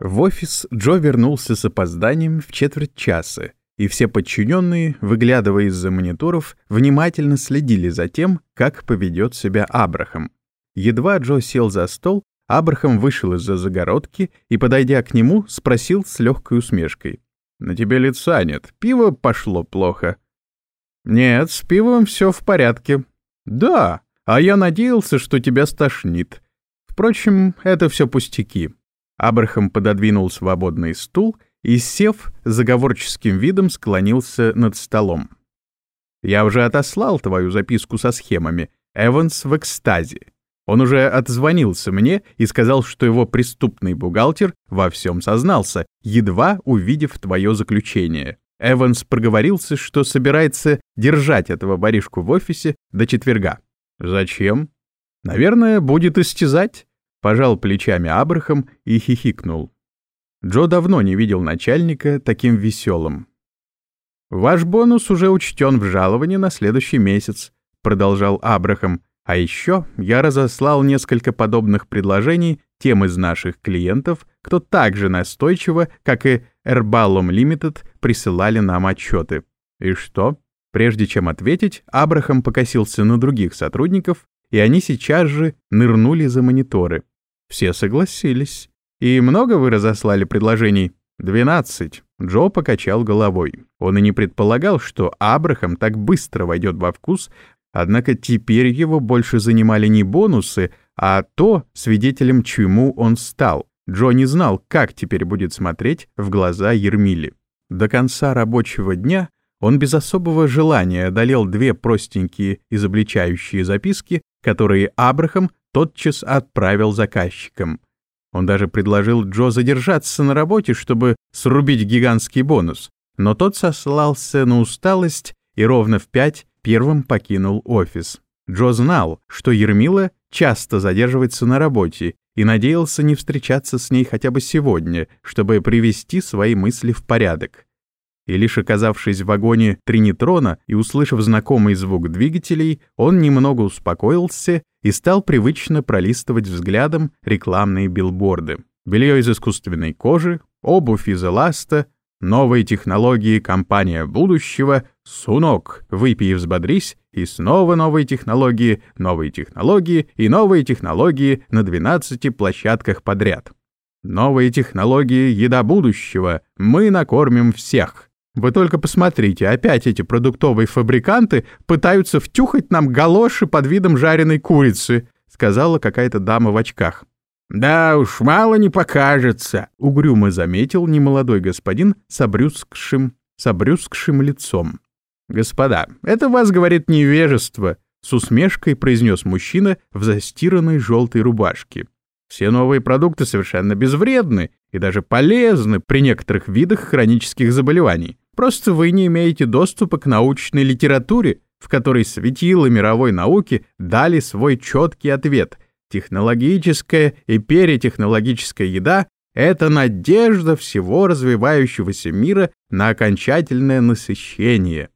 В офис Джо вернулся с опозданием в четверть часа, и все подчиненные, выглядывая из-за мониторов, внимательно следили за тем, как поведет себя Абрахам. Едва Джо сел за стол, Абрахам вышел из-за загородки и, подойдя к нему, спросил с легкой усмешкой. «На тебе лица нет, пиво пошло плохо». «Нет, с пивом все в порядке». «Да, а я надеялся, что тебя стошнит. Впрочем, это все пустяки». Абрахам пододвинул свободный стул и, сев, заговорческим видом склонился над столом. «Я уже отослал твою записку со схемами. Эванс в экстазе. Он уже отзвонился мне и сказал, что его преступный бухгалтер во всем сознался, едва увидев твое заключение. Эванс проговорился, что собирается держать этого воришку в офисе до четверга. Зачем? Наверное, будет истязать. Пожал плечами Абрахам и хихикнул. Джо давно не видел начальника таким веселым. «Ваш бонус уже учтен в жаловании на следующий месяц», — продолжал Абрахам. «А еще я разослал несколько подобных предложений тем из наших клиентов, кто так же настойчиво, как и Erbalum Limited, присылали нам отчеты. И что?» Прежде чем ответить, Абрахам покосился на других сотрудников и они сейчас же нырнули за мониторы. Все согласились. «И много вы разослали предложений?» «Двенадцать». Джо покачал головой. Он и не предполагал, что Абрахам так быстро войдет во вкус, однако теперь его больше занимали не бонусы, а то, свидетелем чему он стал. Джо не знал, как теперь будет смотреть в глаза Ермили. До конца рабочего дня он без особого желания одолел две простенькие изобличающие записки, которые Абрахам тотчас отправил заказчикам. Он даже предложил Джо задержаться на работе, чтобы срубить гигантский бонус, но тот сослался на усталость и ровно в пять первым покинул офис. Джо знал, что Ермила часто задерживается на работе и надеялся не встречаться с ней хотя бы сегодня, чтобы привести свои мысли в порядок и лишь оказавшись в вагоне Тринитрона и услышав знакомый звук двигателей, он немного успокоился и стал привычно пролистывать взглядом рекламные билборды. Белье из искусственной кожи, обувь из эласта, новые технологии компания будущего, сунок, выпей и взбодрись, и снова новые технологии, новые технологии и новые технологии на 12 площадках подряд. Новые технологии еда будущего, мы накормим всех. Вы только посмотрите, опять эти продуктовые фабриканты пытаются втюхать нам галоши под видом жареной курицы», — сказала какая-то дама в очках. «Да уж, мало не покажется», — угрюмо заметил немолодой господин с обрюзгшим, с обрюзгшим лицом. «Господа, это вас говорит невежество», — с усмешкой произнес мужчина в застиранной желтой рубашке. «Все новые продукты совершенно безвредны и даже полезны при некоторых видах хронических заболеваний. Просто вы не имеете доступа к научной литературе, в которой светила мировой науки дали свой четкий ответ. Технологическая и перетехнологическая еда — это надежда всего развивающегося мира на окончательное насыщение.